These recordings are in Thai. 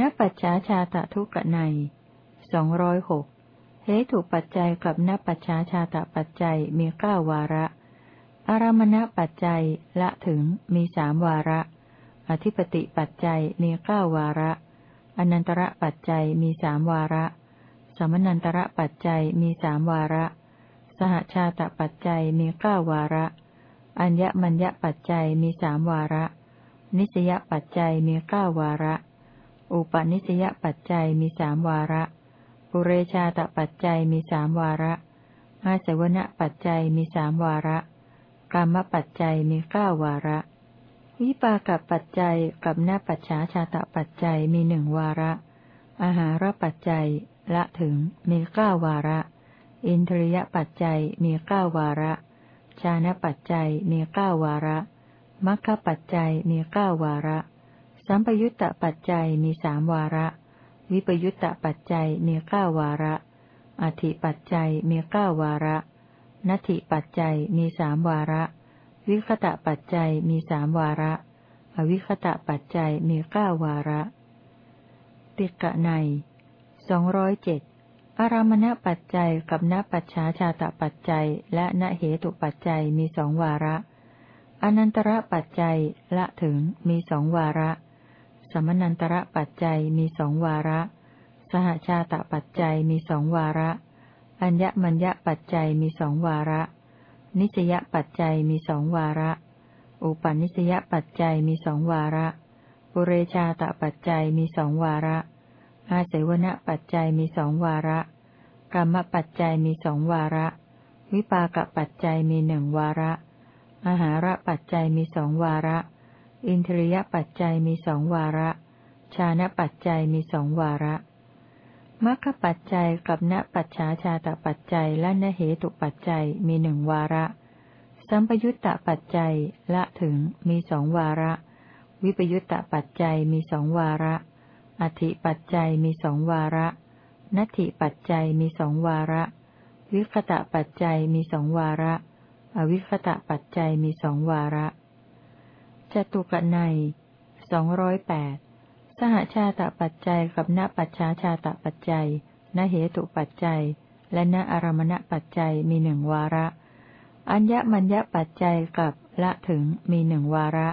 นปัจฉาชาตะทุกนัยสองร้อยหกเหตุปัจจัยกับนปัจฉาชาตะปัจจัยมีเก้าวาระ อารมณปัจจัยละถึงมีสามวาระ อธิปติปัจจัยมีเก้าวาระ อนันตระปัจจัยมีสามวาระ สมนันตระปัจจัยมีสามวาระ สหชาตปัจจัยมีเก้าวาระ อัญญมัญญปัจจัยมีสามวาระ นิสยปัจจัยมีเก้าวาระ อุปนิสยปัจจัยมีสามวาระ ปุเรชาตปัจจัยมีสามวาระอาศวณปัจจัยมีสามวาระกรรมปัจจัยมีเก้าวาระ วิปากปัจจัยกับหน้าปัจฉาชาตปัจจัยมีหนึ่งวาระ อาหารปัจจัยละถึงมีเก้าวาระ อินทรียปัจจัยมีเก้าวาระ ชานะปัจจัยมีเก้าวาระมัคคปัจจัยมีเก้าวาระ สัมปยุตตปัจจัยมีสามวาระ วิปยุตตปัจจัยมีเก้าวาระ อธิปัจจัยมีเก้าวาระ นัตถิปัจจัยมีสามวาระ วิคตะปัจจัยมีสามวาระ อวิคตะปัจจัยมีเก้าวาระ ติกะในสองร้อยเจ็ดอารามณปัจจัยกับณปัจฉาชาตปัจจัย และณเหตุปัจจัยมีสองวาระ อนันตระปัจจัยละถึงมีสองวาระ สมนันตระปัจจัยมีสองวาระ สหชาตปัจจัยมีสองวาระ อัญญมัญญปัจจัยมีสองวาระ นิสยปัจจัยมีสองวาระ อุปนิสยปัจจัยมีสองวาระ ปุเรชาตปัจจัยมีสองวาระ อาศัยวณปัจจัยมีสองวาระกรรมปัจจัยมีสองวาระ วิปากปัจจัยมีหนึ่งวาระอาหารปัจจัยมีสองวาระ อินทรียปัจจัยมีสองวาระ ชานะปัจจัยมีสองวาระมรรคปัจจัยกับณปัจฉาชาตปัจจัยและนเหตุปัจจัยมีหนึ่งวาระ สัมปยุตตปัจจัยละถึงมีสองวาระ วิปยุตตปัจจัยมีสองวาระ อธิปัจจัยมีสองวาระ นัตถิปัจจัยมีสองวาระ วิคตะปัจจัยมีสองวาระ อวิคตะปัจจัยมีสองวาระ จตุกนัยสองร้อยแปดสหชาตปัจจัยกับณปัจฉาชาตปัจจัยณเหตุปัจจัย และณอารมณปัจจัยมีหนึ่งวาระ อัญญมัญญปัจจัยกับละถึงมีหนึ่งวาระ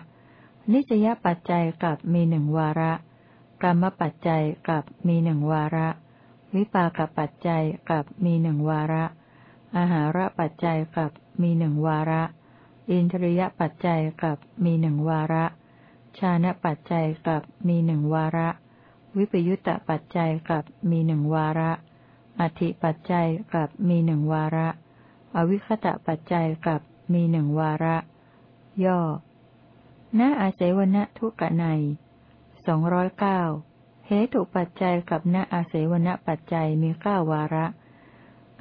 นิสยปัจจัยกับมีหนึ่งวาระกรรมปัจจัยกับมีหนึ่งวาระ วิปากปัจจัยกับมีหนึ่งวาระ อาหารปัจจัยกับมีหนึ่งวาระ อินทรียปัจจัยกับมีหนึ่งวาระ ชานะปัจจัยกับมีหนึ่งวาระ วิปยุตตปัจจัยกับมีหนึ่งวาระอธิปัจจัยกับมีหนึ่งวาระ อวิคตะปัจจัยกับมีหนึ่งวาระ ย่อณอาศัยวณทุกะในสองร้อยเก้าเหตุปัจจัยกับณอาศัยวณปัจจัยมีเก้าวาระ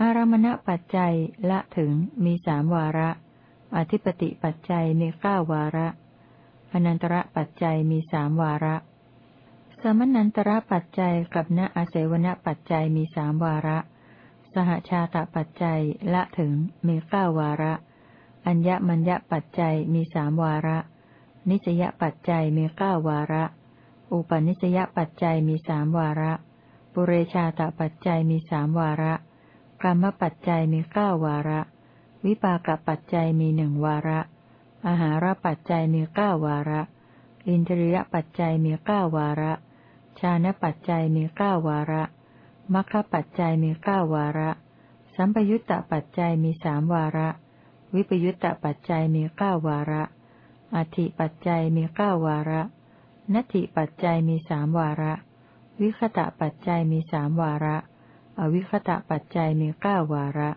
อารมณปัจจัยละถึงมีสามวาระ อธิปติปัจจัยมีเก้าวาระ อนันตระปัจจัยมีสามวาระ สมนันตระปัจจัยกับณอาเสวนปัจจัยมีสามวาระ สหชาตปัจจัยละถึงมีเก้าวาระ อัญญมัญญปัจจัยมีสามวาระ นิสยปัจจัยมีเก้าวาระ อุปนิสยปัจจัยมีสามวาระ ปุเรชาตปัจจัยมีสามวาระกรรมปัจจัยมีเก้าวาระ วิปากปัจจัยมีหนึ่งวาระ อาหารปัจจัยมีเก้าวาระ อินทรียปัจจัยมีเก้าวาระ ชานะปัจจัยมีเก้าวาระมัคคปัจจัยมีเก้าวาระ สัมปยุตตปัจจัยมีสามวาระ วิปยุตตปัจจัยมีเก้าวาระ อธิปัจจัยมีเก้าวาระนัตถิปัจจัยมีสามวาระ วิคตะปัจจัยมีสามวาระ อวิคตะปัจจัยมีเก้าวาระ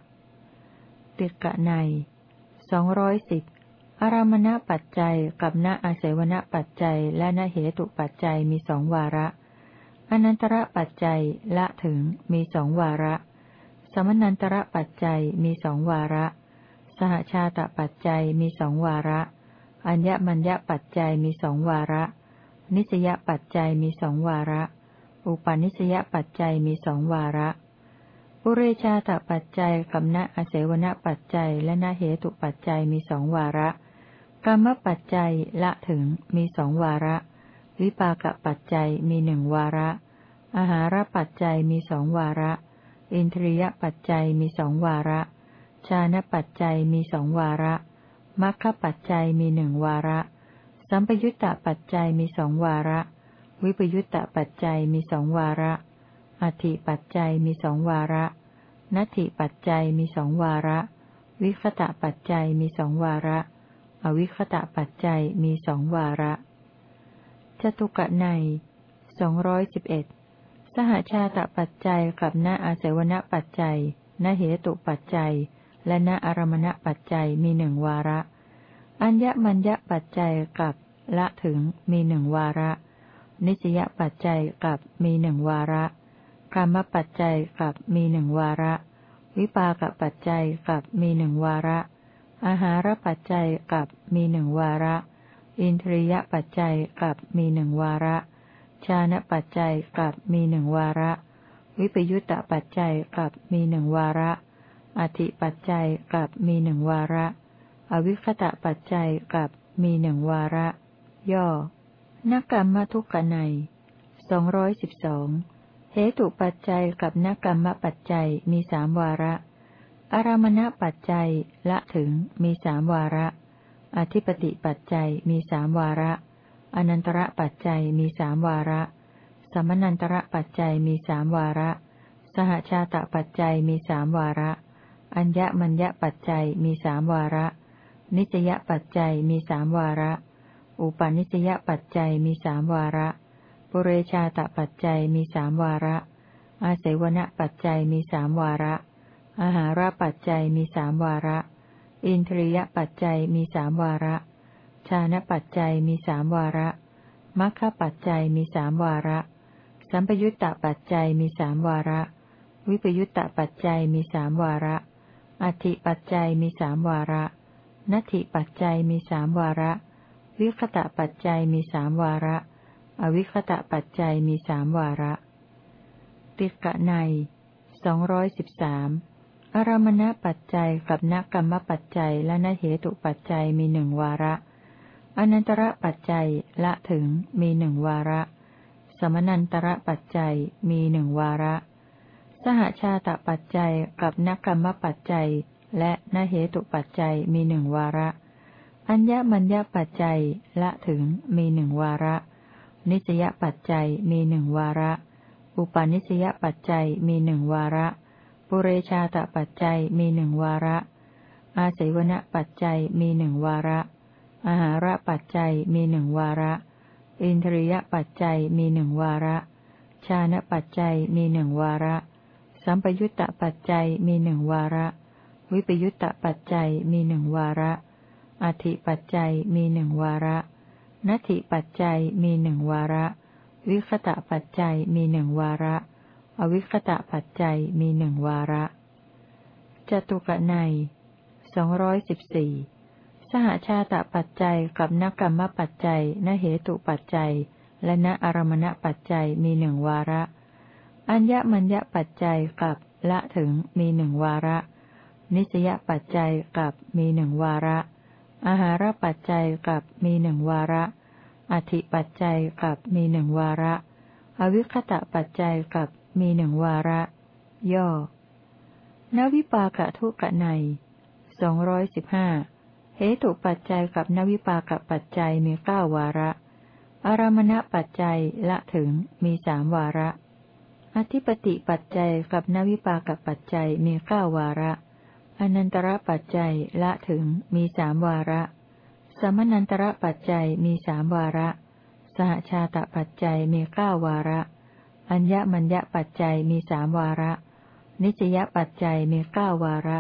ติกะในสองร้อยสิบอารามณปัจจัยกับณอาศัยวณปัจจัยและณเหตุปัจจัยมีสองวาระ อนันตระปัจจัยละถึงมีสองวาระ สมนันตระปัจจัยมีสองวาระ สหชาตปัจจัยมีสองวาระ อัญญมัญญปัจจัยมีสองวาระ นิสยปัจจัยมีสองวาระ อุปนิสยปัจจัยมีสองวาระ ปุเรชาตปัจจัยกับณอาเสวนปัจจัยและณเหตุปัจจัยมีสองวาระ กรรมปัจจัยละถึงมีสองวาระ วิปากปัจจัยมีหนึ่งวาระ อาหารปัจจัยมีสองวาระ อินทรียปัจจัยมีสองวาระ ชานะปัจจัยมีสองวาระมัคคปัจจัยมีหนึ่งวาระ สัมปยุตตปัจจัยมีสองวาระ วิปยุตตปัจจัยมีสองวาระ อธิปัจจัยมีสองวาระ นัตถิปัจจัยมีสองวาระ วิคตะปัจจัยมีสองวาระ อวิคตะปัจจัยมีสองวาระจตุกะในสองร้อยสิบเอ็ดสหชาตปัจจัยกับณอาศัยวณปัจจัยณเหตุปัจจัย และณอารมณปัจจัยมีหนึ่งวาระ อัญญมัญญปัจจัยกับละถึงมีหนึ่งวาระ นิสยปัจจัยกับมีหนึ่งวาระ กรรมปัจจัยกับมีหนึ่งวาระ วิปากปัจจัยกับมีหนึ่งวาระ อาหารปัจจัยกับมีหนึ่งวาระ อินทรียปัจจัยกับมีหนึ่งวาระชานะปัจจัยกับมีหนึ่งวาระ วิปยุตตปัจจัยกับมีหนึ่งวาระอธิปัจจัยกับมีหนึ่งวาระ อวิคตะปัจจัยกับมีหนึ่งวาระ ย่อนักกรรมทุกขในสองร้อยสิบสอง เหตุปัจจัยกับนักกรรมปัจจัยมีสามวาระ อารมณปัจจัยละถึงมีสามวาระ อธิปติปัจจัยมีสามวาระ อนันตระปัจจัยมีสามวาระ สมนันตระปัจจัยมีสามวาระ สหชาตปัจจัยมีสามวาระ อัญญมัญญปัจจัยมีสามวาระ นิจยปัจจัยมีสามวาระ อุปนิสยปัจจัยมีสามวาระ ปุเรชาตปัจจัยมีสามวาระ อาศัยวณปัจจัยมีสามวาระ อาหารปัจจัยมีสามวาระ อินทรียปัจจัยมีสามวาระ ชานะปัจจัยมีสามวาระมัคคปัจจัยมีสามวาระ สัมปยุตตปัจจัยมีสามวาระ วิปยุตตปัจจัยมีสามวาระ อธิปัจจัยมีสามวาระนัตถิปัจจัยมีสามวาระ วิคตะปัจจัยมีสามวาระ อวิคตะปัจจัยมีสามวาระ ติกะในสองร้อยสิบสามอารมณปัจจัยกับนักกรรมปัจจัยและนเหตุปัจจัยมีหนึ่งวาระ อนันตระปัจจัยละถึงมีหนึ่งวาระ สมนันตระปัจจัยมีหนึ่งวาระ สหชาตปัจจัยกับนักกรรมปัจจัยและนเหตุปัจจัยมีหนึ่งวาระ อัญญมัญญปัจจัยละถึงมีหนึ่งวาระ นิสยปัจจัยมีหนึ่งวาระ อุปาณิสยปัจจัยมีหนึ่งวาระ ปุเรชาตปัจจัยมีหนึ่งวาระ อาศัยวณปัจจัยมีหนึ่งวาระ อาหารปัจจัยมีหนึ่งวาระ อินทรียปัจจัยมีหนึ่งวาระ ชานะปัจจัยมีหนึ่งวาระ สัมปยุตตปัจจัยมีหนึ่งวาระ วิปยุตตปัจจัยมีหนึ่งวาระอธิปัจจัยมีหนึ่งวาระ นัตถิปัจจัยมีหนึ่งวาระ วิคตะปัจจัยมีหนึ่งวาระ อวิคตะปัจจัยมีหนึ่งวาระจตุกนัยสองร้อยสิบสี่สหชาตปัจจัยกับนกรรมปัจจัยนเหตุปัจจัย และนอารมณปัจจัยมีหนึ่งวาระ อัญญมัญญปัจจัยกับละถึงมีหนึ่งวาระ นิสยปัจจัยกับมีหนึ่งวาระ อาหารปัจจัยกับมีหนึ่งวาระ อธิปัจจัยกับมีหนึ่งวาระ อวิคตะปัจจัยกับมีหนึ่งวาระ ย่อ นวิปากะทุกะในสองร้อยสิบห้าเหตุปัจจัยกับนวิปากปัจจัยมีเก้าวาระ อารมณปัจจัยละถึงมีสามวาระ อธิปติปัจจัยกับนวิปากปัจจัยมีเก้าวาระ อนันตระปัจจัยละถึงมีสามวาระ สมนันตระปัจจัยมีสามวาระ สหชาตปัจจัยมีเก้าวาระ อัญญมัญญปัจจัยมีสามวาระ นิจยปัจจัยมีเก้าวาระ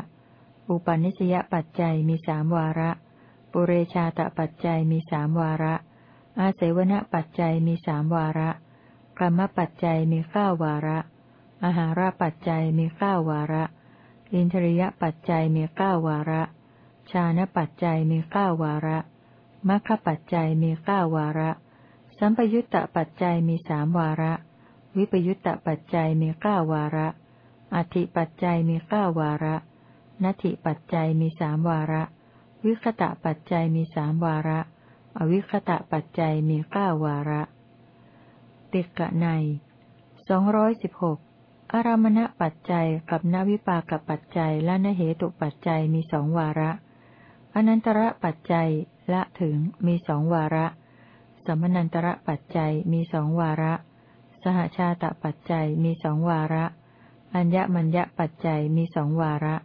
อุปนิสยปัจจัยมีสามวาระ ปุเรชาตปัจจัยมีสามวาระ อาเสวณปัจจัยมีสามวาระกรรมปัจจัยมีข้าวาระ อาหาราปัจจัยมีข้าวาระ อินทริยปัจจัยมีข้าวาระ ชานะปัจจัยมีข้าวาระมัคคปัจจัยมีข้าวาระ สัมปยุตตปัจจัยมีสามวาระ วิปยุตตปัจจัยมีข้าวาระ อธิปัจจัยมีข้าวาระนัตถิปัจจัยมีสามวาระ วิคตะปัจจัยมีสามวาระ อวิคตะปัจจัยมีเก้าวาระ ติกะในสองร้อยสิบหก อารามณปัจจัยกับนวิปากปัจจัยและนเหตุปัจจัยมีสองวาระ อนันตระปัจจัยละถึงมีสองวาระ สมนันตระปัจจัยมีสองวาระ สหชาตปัจจัยมีสองวาระ อัญญมัญญปัจจัยมีสองวาระ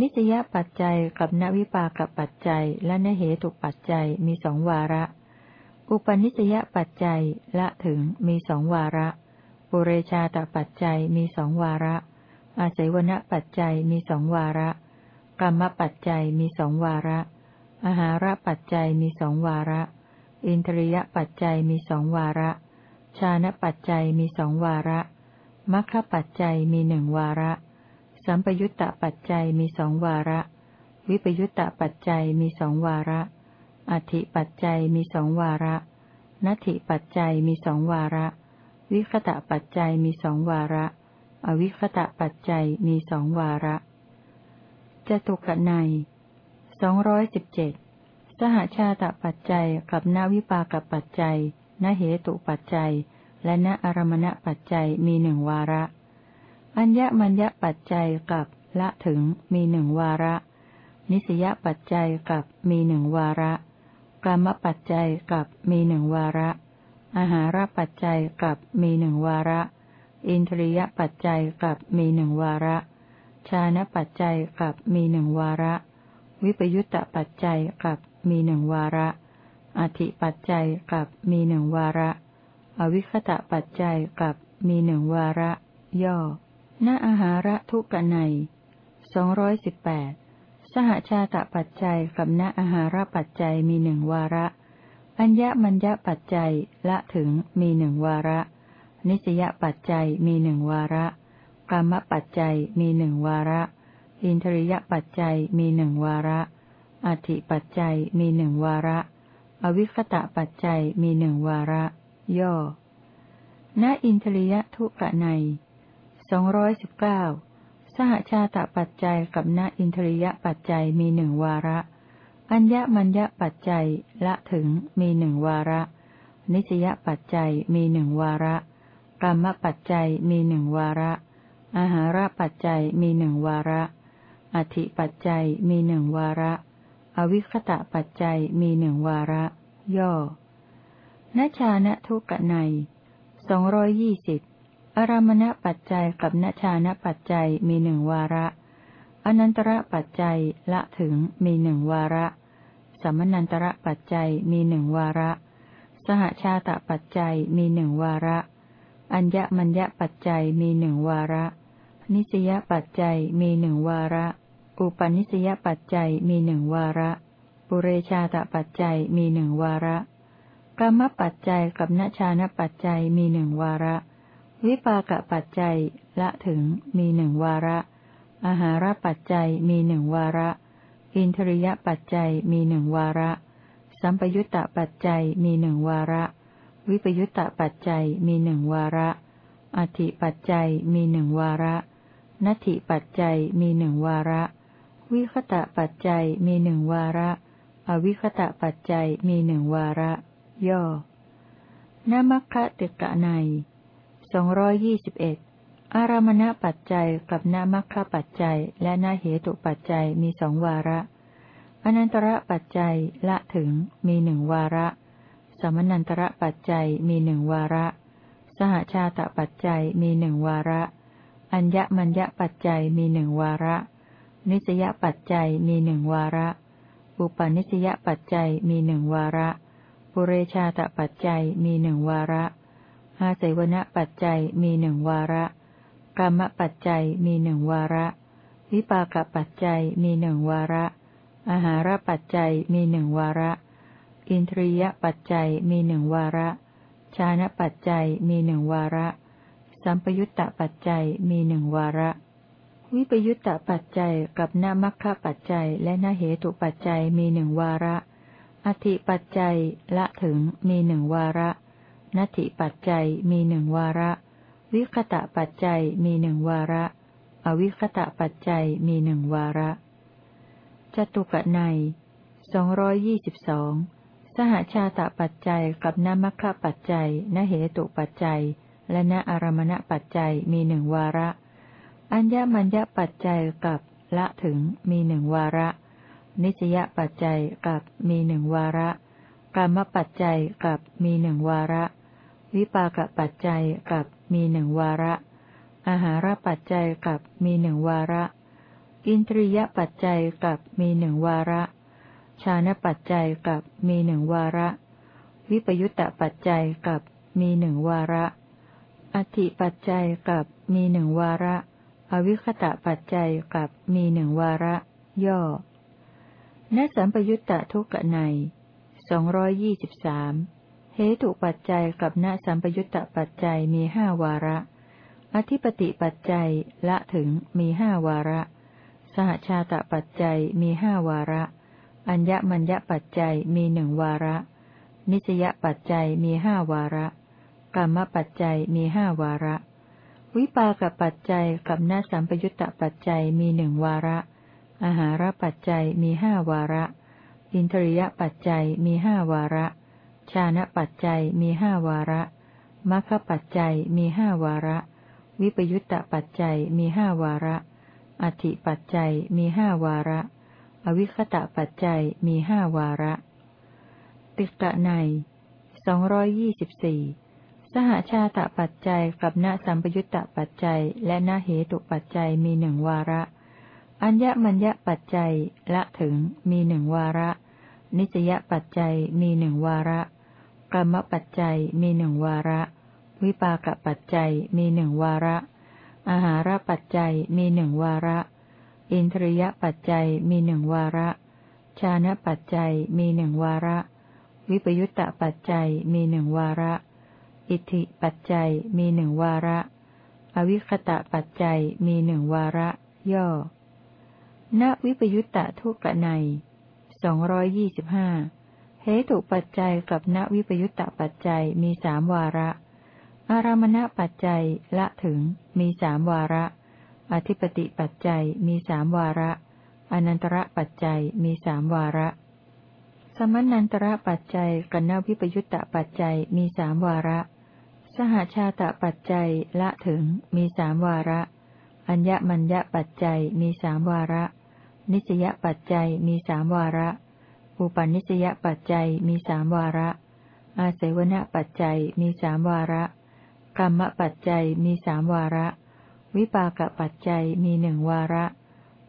นิสยปัจจัยกับนวิปากปัจจัยและนเหตุปัจจัยมีสองวาระ อุปนิสยปัจจัยละถึงมีสองวาระ ปุเรชาตปัจจัยมีสองวาระ อาศัยวณปัจจัยมีสองวาระ กรรมปัจจัยมีสองวาระ อาหารปัจจัยมีสองวาระ อินทรียปัจจัยมีสองวาระ ชานะปัจจัยมีสองวาระมัคคปัจจัยมีหนึ่งวาระ สัมปยุตตปัจจัยมีสองวาระ วิปยุตตปัจจัยมีสองวาระ อธิปัจจัยมีสองวาระนัตถิปัจจัยมีสองวาระ วิคตะปัจจัยมีสองวาระ อวิคตะปัจจัยมีสองวาระจตุกนัยสองร้อยสิบเจ็ดสหชาตปัจจัยกับนาวิปากปัจจัยนเหตุปัจจัย และนอารมณปัจจัยมีหนึ่งวาระ อัญญมัญญปัจจัยกับละถึงมีหนึ่งวาระ นิสยปัจจัยกับมีหนึ่งวาระกรรมปัจจัยกับมีหนึ่งวาระ อาหารปัจจัยกับมีหนึ่งวาระ อินทรียปัจจัยกับมีหนึ่งวาระ ชานะปัจจัยกับมีหนึ่งวาระ วิปยุตตปัจจัยกับมีหนึ่งวาระ อธิปัจจัยกับมีหนึ่งวาระ อวิคตะปัจจัยกับมีหนึ่งวาระ ย่อณอาหาระทุกไนสองร้อยสิบแปดสหชาตปัจจัยกับณอาหารปัจจัยมีหนึ่งวาระ อัญญมัญญปัจจัยละถึงมีหนึ่งวาระ นิสยปัจจัยมีหนึ่งวาระกรรมปัจจัยมีหนึ่งวาระ อินทริยปัจจัยมีหนึ่งวาระอธิปัจจัยมีหนึ่งวาระ อวิคตะปัจจัยมีหนึ่งวาระ ย่อ ณ อินทริยทุกะในสองร้อยสิบเก้าสหชาตปัจจัยกับณอินทริยปัจจัยมีหนึ่งวาระ อัญญมัญญปัจจัยละถึงมีหนึ่งวาระ นิสยปัจจัยมีหนึ่งวาระกรรมปัจจัยมีหนึ่งวาระ อาหารปัจจัยมีหนึ่งวาระ อธิปัจจัยมีหนึ่งวาระ อวิคตะปัจจัยมีหนึ่งวาระ ย่อนชานะทุกะในสองร้อยยี่สิบอารามณปัจจัยกับนชานะปัจจัยมีหนึ่งวาระ อนันตระปัจจัยละถึงมีหนึ่งวาระ สมนันตระปัจจัยมีหนึ่งวาระ สหชาตปัจจัยมีหนึ่งวาระ อัญญมัญญปัจจัยมีหนึ่งวาระ นิสยปัจจัยมีหนึ่งวาระ อุปนิสยปัจจัยมีหนึ่งวาระ ปุเรชาตปัจจัยมีหนึ่งวาระกรรมปัจจัยกับนชานปัจจัยมีหนึ่งวาระ วิปากปัจจัยละถึงมีหนึ่งวาระ อาหารปัจจัยมีหนึ่งวาระ อินทริยปัจจัยมีหนึ่งวาระ สัมปยุตตปัจจัยมีหนึ่งวาระ วิปยุตตปัจจัยมีหนึ่งวาระ อธิปัจจัยมีหนึ่งวาระ นัตถิปัจจัยมีหนึ่งวาระ วิคตะปัจจัยมีหนึ่งวาระ อวิคตะปัจจัยมีหนึ่งวาระ ย่อนมัคคะติกะในสองร้อยยี่สิบเอ็ด อารามณปัจจัยกับนามัคคปัจจัย และนาเหตุปัจจัยมีสองวาระ อนันตระปัจจัยละถึงมีหนึ่งวาระ สมนันตระปัจจัยมีหนึ่งวาระ สหชาตปัจจัยมีหนึ่งวาระ อัญญมัญญปัจจัยมีหนึ่งวาระ นิสยปัจจัยมีหนึ่งวาระ อุปนิสยปัจจัยมีหนึ่งวาระปุเรชาตปัจจัยมีหนึ่งวาระอาศัยวณปัจจัยมีหนึ่งวาระ กรรมปัจจัยมีหนึ่งวาระ วิปากปัจจัยมีหนึ่งวาระ อาหารปัจจัยมีหนึ่งวาระ อินทรียปัจจัยมีหนึ่งวาระ ชานะปัจจัยมีหนึ่งวาระ สัมปยุตตปัจจัยมีหนึ่งวาระ วิปยุตตปัจจัยกับนามัคคะปัจจัยและนาเหตุปัจจัยมีหนึ่งวาระ อธิปัจจัยละถึงมีหนึ่งวาระนัตถิปัจจัยมีหนึ่งวาระ วิคตะปัจจัยมีหนึ่งวาระ อวิคตะปัจจัยมีหนึ่งวาระจตุกะในสองร้อยยี่สิบสองสหชาตปัจจัยกับนมัคคะปัจจัยนเหตุปัจจัย และนอารมณปัจจัยมีหนึ่งวาระ อัญญมัญญปัจจัยกับละถึงมีหนึ่งวาระ นิสยปัจจัยกับมีหนึ่งวาระกรรมปัจจัยกับมีหนึ่งวาระ วิปากปัจจัยกับ มีหนึ่งวาระ อาหารปัจจัยกับมีหนึ่งวาระ อินทรียปัจจัยกับมีหนึ่งวาระ ชานะปัจจัยกับมีหนึ่งวาระ วิปยุตตปัจจัยกับมีหนึ่งวาระ อธิปัจจัยกับมีหนึ่งวาระ อวิคตะปัจจัยกับมีหนึ่งวาระ ย่อ ณสัมปยุตตะทุกในสองร้อยยี่สิบสาม เหตุปัจจัยกับณสัมปยุตตปัจจัยมีห้าวาระ อธิปติปัจจัยละถึงมีห้าวาระ สหชาตปัจจัยมีห้าวาระ อัญญมัญญปัจจัยมีหนึ่งวาระ นิสยปัจจัยมีห้าวาระกรรมปัจจัยมีห้าวาระ วิปากปัจจัยกับนาสัมปยุตตปัจจัยมีหนึ่งวาระ อาหารปัจจัยมีห้าวาระ อินทริยปัจจัยมีห้าวาระ ชานะปัจจัยมีห้าวาระมัคคปัจจัยมีห้าวาระ วิปยุตตปัจจัยมีห้าวาระ อธิปัจจัยมีห้าวาระ อวิคตะปัจจัยมีห้าวาระ ติกะในสองร้อยยี่สิบสี่สหชาตปัจจัยกับณสัมปยุตตปัจจัย และณเหตุปัจจัยมีหนึ่งวาระ อัญญมัญญปัจจัยละถึงมีหนึ่งวาระ นิจยปัจจัยมีหนึ่งวาระ กรรมปัจจัยมีหนึ่งวาระ วิปากปัจจัยมีหนึ่งวาระ อาหารปัจจัยมีหนึ่งวาระ อินทรียปัจจัยมีหนึ่งวาระ ชานะปัจจัยมีหนึ่งวาระ วิปยุตตปัจจัยมีหนึ่งวาระ อิทธิปัจจัยมีหนึ่งวาระ อวิคตะปัจจัยมีหนึ่งวาระ ย่อ ณวิปยุตตะทุกะในสองร้อยยี่สิบห้า เหตุปัจจัยกับณวิปยุตตะปัจจัยมีสามวาระ อารามณปัจจัยละถึงมีสามวาระ อธิปติปัจจัยมีสามวาระ อนันตระปัจจัยมีสามวาระ สมนันตระปัจจัยกันนวิปยุตตปัจจัยมีสามวาระ สหชาตปัจจัยละถึงมีสามวาระ อัญญมัญญปัจจัยมีสามวาระ นิสยปัจจัยมีสามวาระ อุปนิสยปัจจัยมีสามวาระ อาศัยวณปัจจัยมีสามวาระ กรรมปัจจัยมีสามวาระ วิปากปัจจัยมีหนึ่งวาระ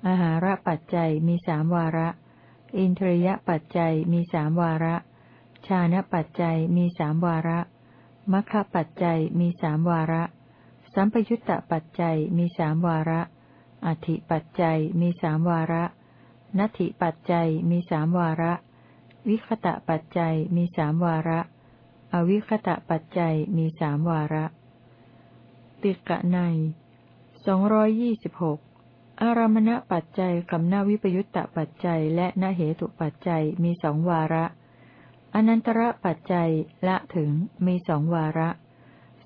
อาหารปัจจัยมีสามวาระ อินทรียปัจจัยมีสามวาระ ชานะปัจจัยมีสามวาระมัคคปัจจัยมีสามวาระ สัมปยุตตปัจจัยมีสามวาระ อธิปัจจัยมีสามวาระ นัตถิปัจจัยมีสามวาระ วิคตะปัจจัยมีสามวาระ อวิคตะปัจจัยมีสามวาระ ติกะในสองร้อยยี่สิบหกอารมณปัจจัยกับนาวิปยุตตปัจจัยและนาเหตุปัจจัยมีสองวาระ อนันตระปัจจัยละถึงมีสองวาระ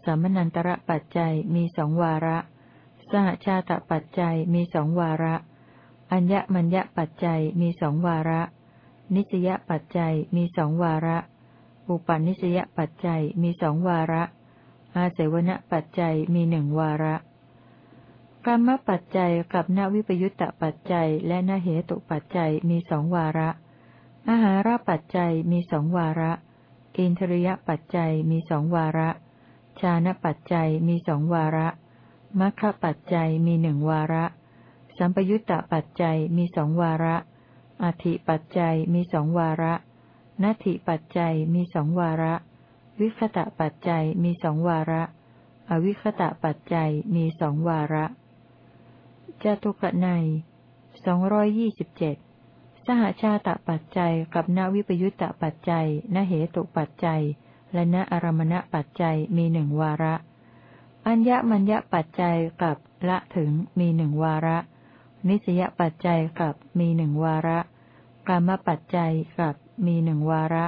สมนันตระปัจจัยมีสองวาระ สหชาตปัจจัยมีสองวาระ อัญญมัญญปัจจัยมีสองวาระ นิสยปัจจัยมีสองวาระ อุปนิสยปัจจัยมีสองวาระ อาเสวนปัจจัยมีหนึ่งวาระกรรมปัจจัยกับนวิปยุตตปัจจัยและนเหตุปัจจัยมีสองวาระ อาหารปัจจัยมีสองวาระ อินทริยปัจจัยมีสองวาระ ชานะปัจจัยมีสองวาระมัคคปัจจัยมีหนึ่งวาระ สัมปยุตตปัจจัยมีสองวาระ อธิปัจจัยมีสองวาระนัตถิปัจจัยมีสองวาระ วิคตะปัจจัยมีสองวาระ อวิคตะปัจจัยมีสองวาระจตุกนัยสองร้อยยี่สิบเจ็ดสหชาตปัจจัยกับนวิปยุตตปัจจัยนเหตุปัจจัย และนอารมณปัจจัยมีหนึ่งวาระ อัญญมัญญปัจจัยกับละถึงมีหนึ่งวาระ นิสยปัจจัยกับมีหนึ่งวาระกรรมปัจจัยกับมีหนึ่งวาระ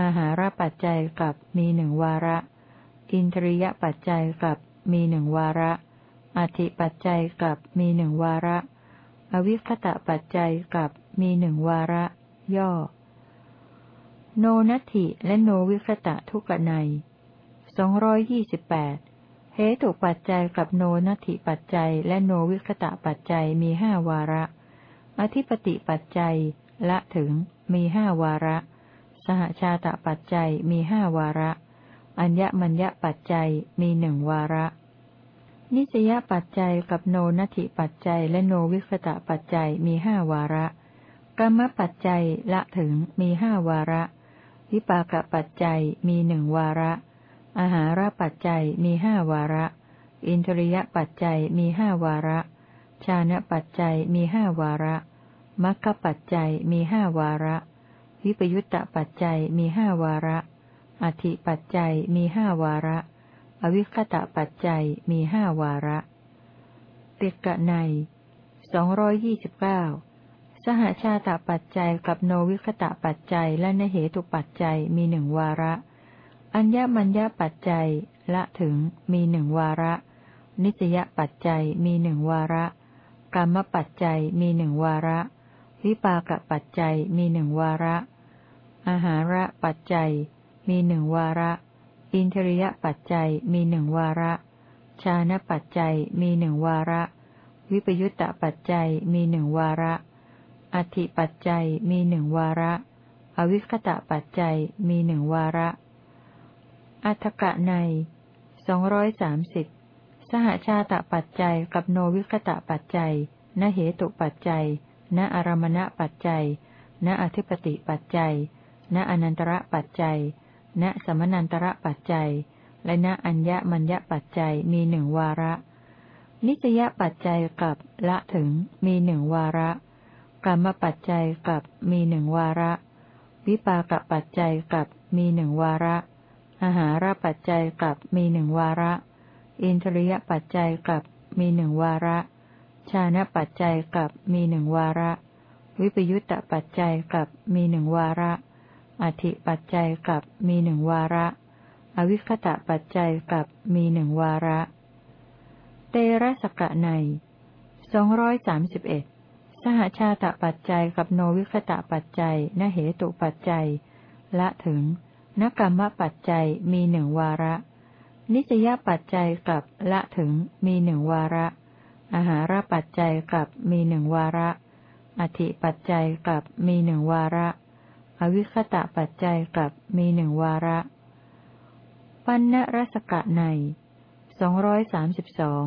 อาหารปัจจัยกับมีหนึ่งวาระ อินทรียปัจจัยกับมีหนึ่งวาระอธิปัจจัยกับมีหนึ่งวาระ อวิคตะปัจจัยกับมีหนึ่งวาระ ย่อ โนนัตถิและโนวิคตะทุกนัยสองร้อยยี่สิบแปด เหตุปัจจัยกับโนนัตถิปัจจัยและโนวิคตะปัจจัยมีห้าวาระ อธิปติปัจจัย ละถึงมีห้าวาระ สหชาตปัจจัยมีห้าวาระ อัญญมัญญปัจจัยมีหนึ่งวาระ นิสยปัจจัยกับโนนัตถิปัจจัยและโนวิคตะปัจจัยมีห้าวาระกรรมปัจจัยละถึงมีห้าวาระ วิปากปัจจัยมีหนึ่งวาระ อาหารปัจจัยมีห้าวาระ อินทริยปัจจัยมีห้าวาระ ชานะปัจจัยมีห้าวาระมัคคปัจจัยมีห้าวาระ วิปยุตตปัจจัยมีห้าวาระ อธิปัจจัยมีห้าวาระ อวิคตะปัจจัยมีห้าวาระ ติกะในสองร้อยยี่สิบเก้าสหชาตปัจจัยกับโนวิคตะปัจจัยและนเหตุปัจจัยมีหนึ่งวาระ อัญญมัญญปัจจัย ละถึงมีหนึ่งวาระ นิสยปัจจัยมีหนึ่งวาระ กรรมปัจจัยมีหนึ่งวาระ วิปากปัจจัยมีหนึ่งวาระ อาหาระปัจจัย มีหนึ่งวาระ อินทริยปัจจัยมีหนึ่งวาระ ชานะปัจจัยมีหนึ่งวาระ วิปยุตตปัจจัยมีหนึ่งวาระอธิปัจจัยมีหนึ่งวาระ อวิคตะปัจจัยมีหนึ่งวาระ อัฏกะในสองร้อยสามสิบสหชาตปัจจัยกับโนวิคตะปัจจัยนเหตุปัจจัย ณอารมณปัจจัย ณอธิปติปัจจัย ณอนันตระปัจจัย ณสมนันตระปัจจัย และณอัญญมัญญปัจจัยมีหนึ่งวาระ นิสยปัจจัยกับละถึงมีหนึ่งวาระกรรมปัจจัยกับมีหนึ่งวาระ วิปากปัจจัยกับมีหนึ่งวาระ อาหารปัจจัยกับมีหนึ่งวาระ อินทริยปัจจัยกับมีหนึ่งวาระ ชานะปัจจัยกับมีหนึ่งวาระ วิปยุตตปัจจัยกับมีหนึ่งวาระ อธิปัจจัยกับมีหนึ่งวาระ อวิคตะปัจจัยกับมีหนึ่งวาระ เตระสกะในสองร้อยสามสิบเอ็ดสหชาตปัจจัยกับโนวิคตะปัจจัยนเหตุปัจจัย ละถึง นกรรมปัจจัยมีหนึ่งวาระ นิสยปัจจัยกับละถึงมีหนึ่งวาระ อาหารปัจจัยกับมีหนึ่งวาระ อธิปัจจัยกับมีหนึ่งวาระ อวิคตะปัจจัยกับมีหนึ่งวาระปัญณรสกะในสองร้อยสามสิบสอง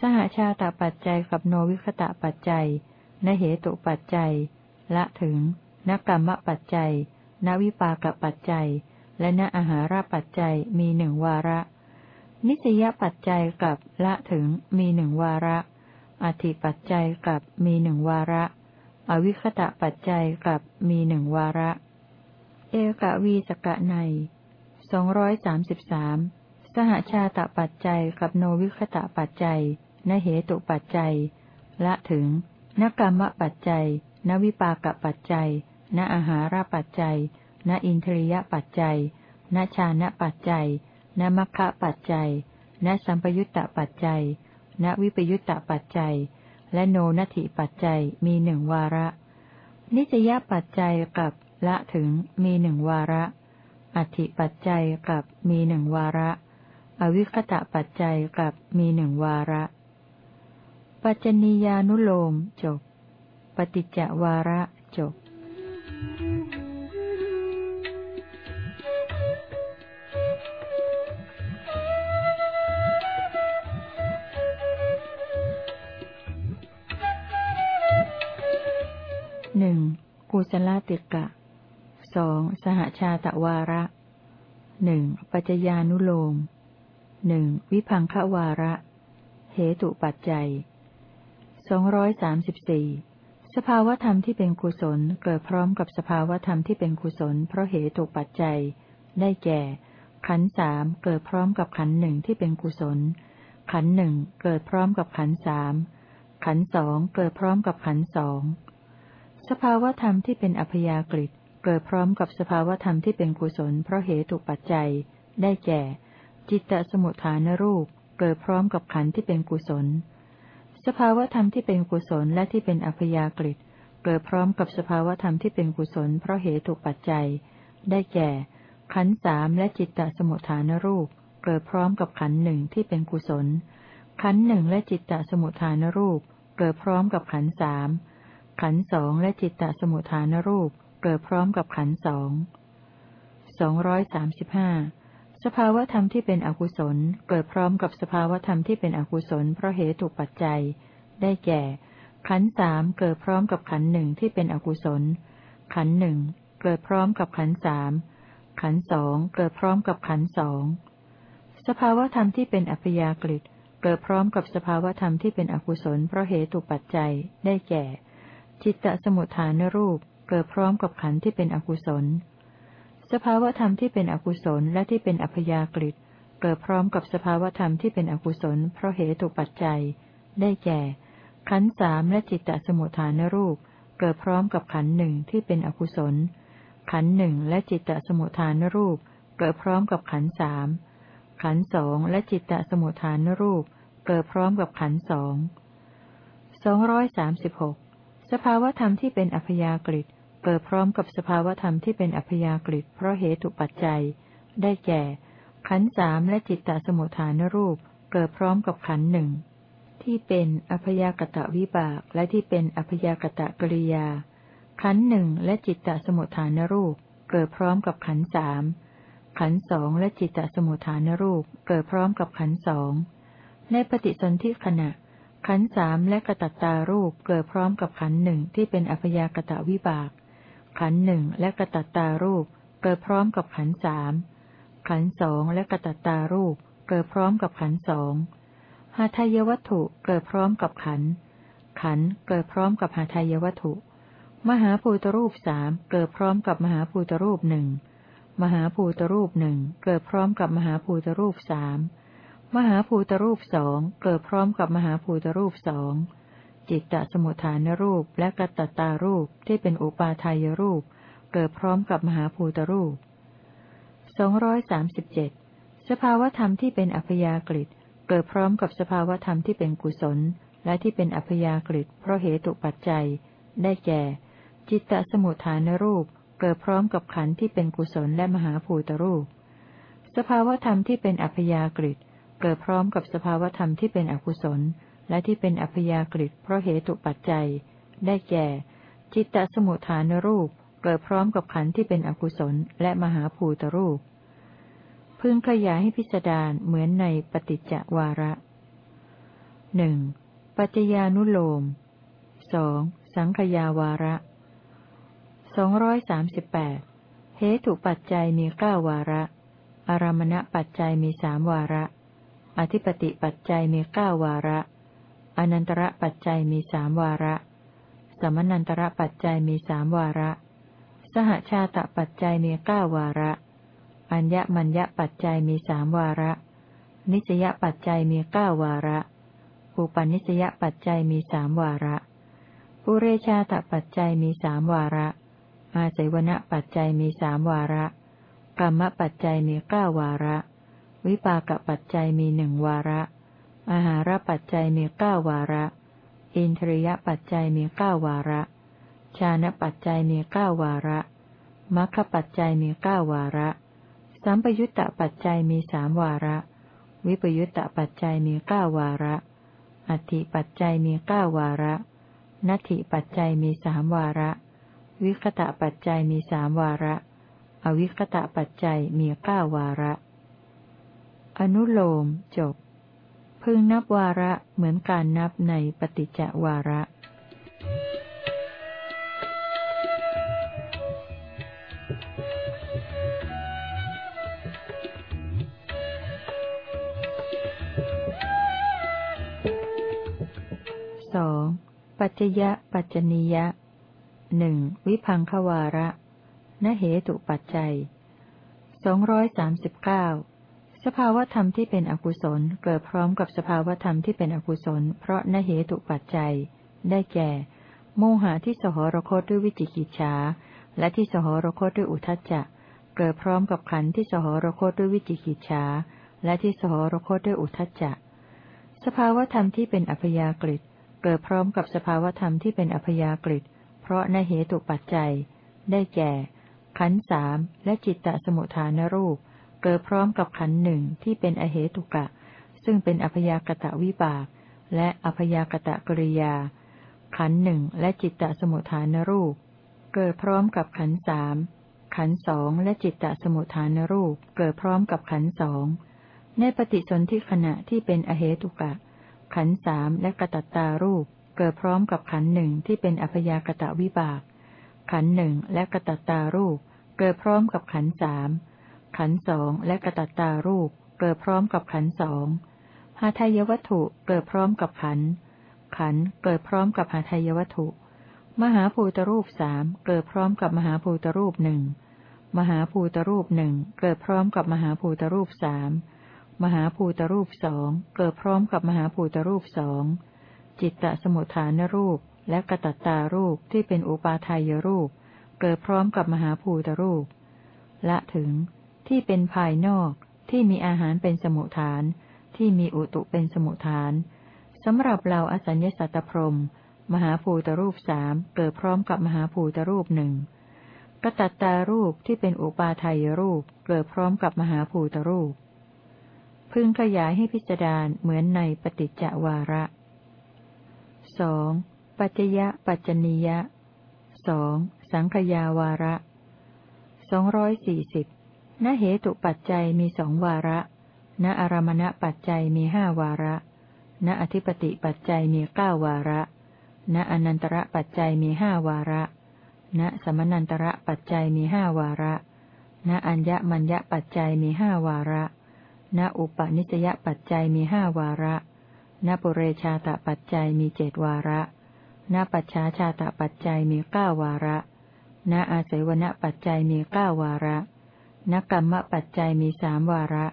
สหชาตปัจจัยกับโนวิคตะปัจจัยนเหตุปัจจัย ละถึงนกรรมปัจจัย นวิปากปัจจัย และณอาหารปัจจัยมีหนึ่งวาระ นิสยปัจจัยกับละถึงมีหนึ่งวาระ อธิปัจจัยกับมีหนึ่งวาระ อวิคตะปัจจัยกับมีหนึ่งวาระ เอกวีสกะในสองร้อยสามสิบสามสหชาตปัจจัยกับโนวิคตะปัจจัยนเหตุปัจจัย ละถึงนกรรมปัจจัย นวิปากปัจจัยนอาหารปัจจัย ณอินทริยปัจจัย ณชานะปัจจัย ณมัคคะปัจจัย ณสัมปยุตตปัจจัย ณวิปยุตตปัจจัย และโนนัตถิปัจจัยมีหนึ่งวาระ นิจยปัจจัยกับละถึงมีหนึ่งวาระ อธิปัจจัยกับมีหนึ่งวาระ อวิคตะปัจจัยกับมีหนึ่งวาระ ปัจจนียานุโลมจบ ปฏิจจวาระจบ หนึ่งกุศลติกะสองสหชาตวาระหนึ่งปัจจญานุโลมหนึ่งวิพังควาระ เหตุปัจจัยสองร้อยสามสิบสี่สภาวธรรมที่เป็นกุศลเกิดพร้อมกับสภาวธรรมที่เป็นกุศล เพราะเหตุปัจจัย ได้แก่ ขันสามเกิดพร้อมกับขันหนึ่งที่เป็นกุศล ขันหนึ่งเกิดพร้อมกับขันสามขันสองเกิดพร้อมกับขันสอง สภาวธรรมที่เป็นอัพยากฤิเกิดพร้อมกับสภาวธรรมที่เป็นกุศล เพราะเหตุปัจจัย ได้แก่ จิตตสมุทฐานรูป เกิดพร้อมกับขันธ์ที่เป็นกุศล สภาวธรรมที่เป็นกุศลและที่เป็นอัพยากฤิเกิดพร้อมกับสภาวธรรมที่เป็นกุศล เพราะเหตุปัจจัย ได้แก่ ขันธ์สามและจิตตสมุทฐานรูป เกิดพร้อมกับขันธ์หนึ่งที่เป็นกุศล ขันธ์หนึ่งและจิตตสมุทฐานรูป เกิดพร้อมกับขันธ์สาม ขันสองและจิตตสมุทฐานรูปเกิดพร้อมกับขันสองสองร้อยสามสิบห้าสภาวธรรมที่เป็นอกุศล เกิดพร้อมกับสภาวธรรมที่เป็นอกุศลเพราะเหตุปัจจัย ได้แก่ ขันสามเกิดพร้อมกับขันหนึ่งที่เป็นอกุศล ขันหนึ่งเกิดพร้อมกับขันสามขันสองเกิดพร้อมกับขันสองสภาวธรรมที่เป็นอัพยากฤิเกิดพร้อมกับสภาวธรรมที่เป็นอกุศลเพราะเหตุปัจจัย ได้แก่ จิตตสมุทฐานรูปเกิดพร้อมกับขันธ์ที่เป็นอกุศล สภาวธรรมที่เป็นอกุศลและที่เป็นอัพยากฤิเกิดพร้อมกับสภาวธรรมที่เป็นอกุศล เพราะเหตุปัจจัย ได้แก่ ขันธ์สามและจิตตสมุทฐานรูป เกิดพร้อมกับขันธ์หนึ่งที่เป็นอกุศล ขันธ์หนึ่งและจิตตสมุทฐานรูป เกิดพร้อมกับขันธ์สามขันธ์สองและจิตตสมุทฐานรูป เกิดพร้อมกับขันธ์สองสองร้อยสามสิบหก สภาวธรรมที่เป็นอัพยากฤิเกิดพร้อมกับสภาวธรรมที่เป็นอัพยากฤิเพราะเหตุปัจจัย ได้แก่ ขันสามและจิตตสมุทฐานรูป เกิดพร้อมกับขันหนึ่งที่เป็นอัพยากตะวิบากและที่เป็นอัพยากตะกริยา ขันหนึ่งและจิตตสมุทฐานรูป เกิดพร้อมกับขันสามขันสองและจิตตสมุทฐานรูป เกิดพร้อมกับขันสองในปฏิสนธิขณะ ขันสามและกระตัตตารูปเกิดพร้อมกับขันหนึ่งที่เป็นอัพยากตะวิบาก ขันหนึ่งและกระตัตตารูปเกิดพร้อมกับขันสามขันสองและกระตัตตารูปเกิดพร้อมกับขันสองหาทายวัตถุเกิดพร้อมกับขัน ขันเกิดพร้อมกับหาทายวัตถุ มหาภูตรูปสามเกิดพร้อมกับมหาภูตรูปหนึ่งมหาภูตรูปหนึ่งเกิดพร้อมกับมหาภูตรูปสาม มหาภูตรูปสองเกิดพร้อมกับมหาภูตรูปสองจิตตสมุทฐานรูปและกัตตตารูปที่เป็นอุปาทายรูป เกิดพร้อมกับมหาภูตรูปสองร้อยสามสิบเจ็ดสภาวธรรมที่เป็นอัพยากฤิเกิดพร้อมกับสภาวธรรมที่เป็นกุศล และที่เป็นอัพยากฤิเพราะเหตุปัจจัย ได้แก่ จิตตสมุทฐานรูป เกิดพร้อมกับขันธ์ที่เป็นกุศลและมหาภูตรูป สภาวธรรมที่เป็นอัพยากฤิ เกิดพร้อมกับสภาวธรรมที่เป็นอกุศล และที่เป็นอัพยากฤิเพราะเหตุปัจจัย ได้แก่ จิตตสมุทฐานรูป เกิดพร้อมกับขันธ์ที่เป็นอกุศล และมหาภูตรูป พึงขยายให้พิสดารเหมือนในปฏิจจวาระหนึ่งปัจจญานุโลมสองสังขยาวาระสองร้อยสามสิบแปดเหตุปัจจัยมีเก้าวาระ อารมณปัจจัยมีสามวาระ อธิปติปัจจัยมีเก้าวาระ อนันตระปัจจัยมีสามวาระ สมนันตระปัจจัยมีสามวาระ สหชาตปัจจัยมีเก้าวาระ อัญญมัญญปัจจัยมีสามวาระ นิสยปัจจัยมีเก้าวาระภูปนิสยปัจจัยมีสามวาระ ปุเรชาตปัจจัยมีสามวาระ อาศัยวณปัจจัยมีสามวาระกรรมปัจจัยมีเก้าวาระ วิปากปัจจัยมีหนึ่งวาระ อาหารปัจจัยมีเก้าวาระ อินทรียปัจจัยมีเก้าวาระ ชานะปัจจัยมีเก้าวาระมัคคปัจจัยมีเก้าวาระ สัมปยุตตปัจจัยมีสามวาระ วิปยุตตปัจจัยมีเก้าวาระอธิปัจจัยมีเก้าวาระ นัตถิปัจจัยมีสามวาระ วิคตะปัจจัยมีสามวาระ อวิคตะปัจจัยมีเก้าวาระ อนุโลมจบ พึงนับวาระเหมือนการนับในปฏิจจวาระสองปัจจยะปัจจนิยะหนึ่งวิพังควาระ นเหตุปัจจัยสองร้อยสามสิบเก้า สภาวธรรมที่เป็นอกุศลเกิดพร้อมกับสภาวธรรมที่เป็นอกุศล เพราะนเหตุปัจจัย ได้แก่ โมหะที่สหรคตด้วยวิจิกิจฉาและที่สหรคตด้วยอุทจจะ เกิดพร้อมกับขันธ์ที่สหรคตด้วยวิจิกิจฉาและที่สหรคตด้วยอุทจจะ สภาวธรรมที่เป็นอัพยากฤิเกิดพร้อมกับสภาวธรรมที่เป็นอัพยากฤิเพราะนเหตุปัจจัย ได้แก่ ขันธ์สามและจิตตสมุทฐานรูป เกิดพร้อมกับขันหนึ่งที่เป็นอเหตุกะ ซึ่งเป็นอพยากตะวิบาก และอพยากตะกริยา ขันหนึ่งและจิตตสมุทฐานรูป เกิดพร้อมกับขันสามขันสองและจิตตสมุทฐานรูปเกิดพร้อมกับขันสองในปฏิสนธิขณะที่เป็นอเหตุกะ ขันสามและกระตัตตารูปเกิดพร้อมกับขันหนึ่งที่เป็นอพยากตะวิบาก ขันหนึ่งและกระตัตตารูป เกิดพร้อมกับขันสาม ขันสองและกระตัตตารูปเกิดพร้อมกับขันสองหาทายวัตถุเกิดพร้อมกับขัน ขันเกิดพร้อมกับหาทายวัตถุ มหาภูตรูปสามเกิดพร้อมกับมหาภูตรูปหนึ่งมหาภูตรูปหนึ่งเกิดพร้อมกับมหาภูตรูปสามมหาภูตรูปสองเกิดพร้อมกับมหาภูตรูปสองจิตตสมุทฐานรูปและกระตัตตารูปที่เป็นอุปาทายรูป เกิดพร้อมกับมหาภูตรูป ละถึง ที่เป็นภายนอกที่มีอาหารเป็นสมุทฐาน ที่มีอุตุเป็นสมุทฐานสำหรับเราอสัญญสัตตพรมมหาภูตรูปสามเกิดพร้อมกับมหาภูตรูปหนึ่งกตัตตารูปที่เป็นอุปาทายรูปเกิดพร้อมกับมหาภูตรูป พึงขยายให้พิจารณาเหมือนในปฏิจจวาระสองปัจยะปัจจนียะสองสังขยาวาระสองร้อยสี่สิบ ณเหตุปัจจัยมีสองวาระ ณอารมณปัจจัยมีห้าวาระ ณอธิปติปัจจัยมีเก้าวาระ ณอนันตระปัจจัยมีห้าวาระ ณสมนันตระปัจจัยมีห้าวาระ ณอัญญมัญญปัจจัยมีห้าวาระ ณอุปนิสยปัจจัยมีห้าวาระ ณปุเรชาตปัจจัยมีเจดวาระณปัจฉาชาตปัจจัยมีเก้าวาระ ณอาศัยวณปัจจัยมีเก้าวาระ ณกรรมปัจจัยมีสามวาระ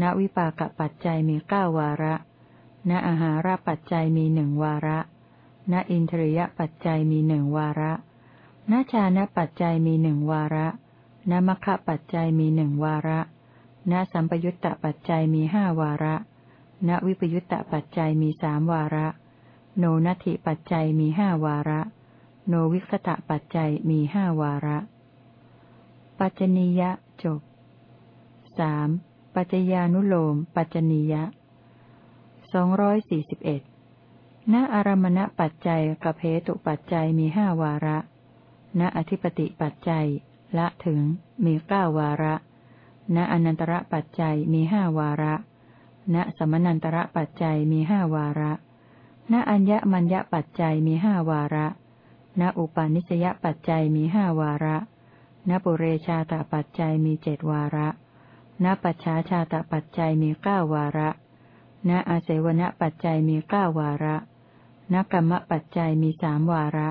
ณวิปากปัจจัยมีเก้าวาระ ณอาหารปัจจัยมีหนึ่งวาระ ณอินทรียปัจจัยมีหนึ่งวาระ ณชานะปัจจัยมีหนึ่งวาระณมัคคะปัจจัยมีหนึ่งวาระ ณสัมปยุตตปัจจัยมีห้าวาระ ณวิปยุตตปัจจัยมีสามวาระ โนนัตถิปัจจัยมีห้าวาระ โนวิคตะปัจจัยมีห้าวาระ ปัจจนียะ จบสามปัจจญานุโลม ปัจจนียะสองร้อยสี่สิบเอ็ดณอารมณปัจจัยกับเหตุปัจจัยมีห้าวาระ ณอธิปติปัจจัย ละถึงมีเก้าวาระ ณอนันตระปัจจัยมีห้าวาระ ณสมนันตระปัจจัยมีห้าวาระ ณอัญญมัญญปัจจัยมีห้าวาระ ณอุปาณิสยปัจจัยมีห้าวาระ ณ ปุเรชาตปัจจัยมีเจดวาระ ณปัจฉาชาตปัจจัยมีเก้าวาระ ณอาเสวนปัจจัยมีเก้าวาระ ณกรรมปัจจัยมีสามวาระ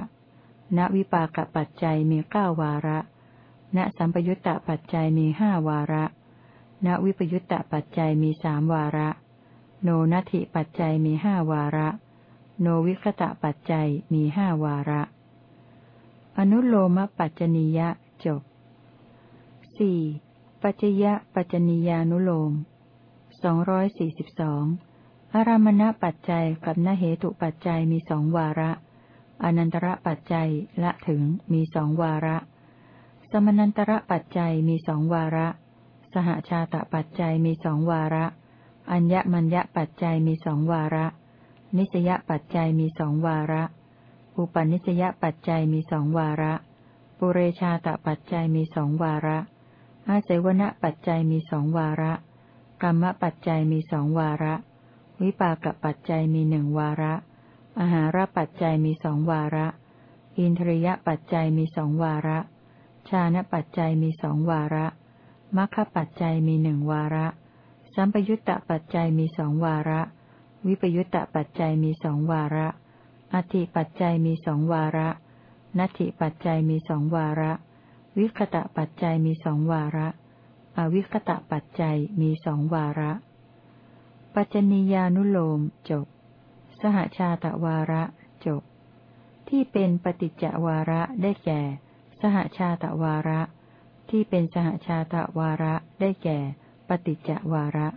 ณวิปากปัจจัยมีเก้าวาระ ณสัมปยุตตปัจจัยมีห้าวาระ ณวิปยุตตปัจจัยมีสามวาระ โนนัตถิปัจจัยมีห้าวาระ โนวิคตะปัจจัยมีห้าวาระ อนุโลมปัจจนิยะ จบสี่ปัจจยะปัจจนิยานุโลมสองร้อยสี่สิบสองอารามณปัจจัยกับนเหตุปัจจัยมีสองวาระ อนันตระปัจจัยละถึงมีสองวาระ สมนันตระปัจจัยมีสองวาระ สหชาตปัจจัยมีสองวาระ อัญญมัญญปัจจัยมีสองวาระ นิสยปัจจัยมีสองวาระ อุปนิสยปัจจัยมีสองวาระ ปุเรชาตปัจจัยมีสองวาระ อาศัยวณปัจจัยมีสองวาระ กรรมปัจจัยมีสองวาระ วิปากปัจจัยมีหนึ่งวาระ อาหารปัจจัยมีสองวาระ อินทรียปัจจัยมีสองวาระ ชานะปัจจัยมีสองวาระมัคคปัจจัยมีหนึ่งวาระ สัมปยุตตปัจจัยมีสองวาระ วิปยุตตปัจจัยมีสองวาระ อธิปัจจัยมีสองวาระ นัตถิปัจจัยมีสองวาระ วิคตะปัจจัยมีสองวาระ อวิคตะปัจจัยมีสองวาระ ปัจจนียานุโลมจบ สหชาตวาระจบ ที่เป็นปฏิจจวาระได้แก่ สหชาตวาระ ที่เป็นสหชาตวาระได้แก่ ปฏิจจวาระ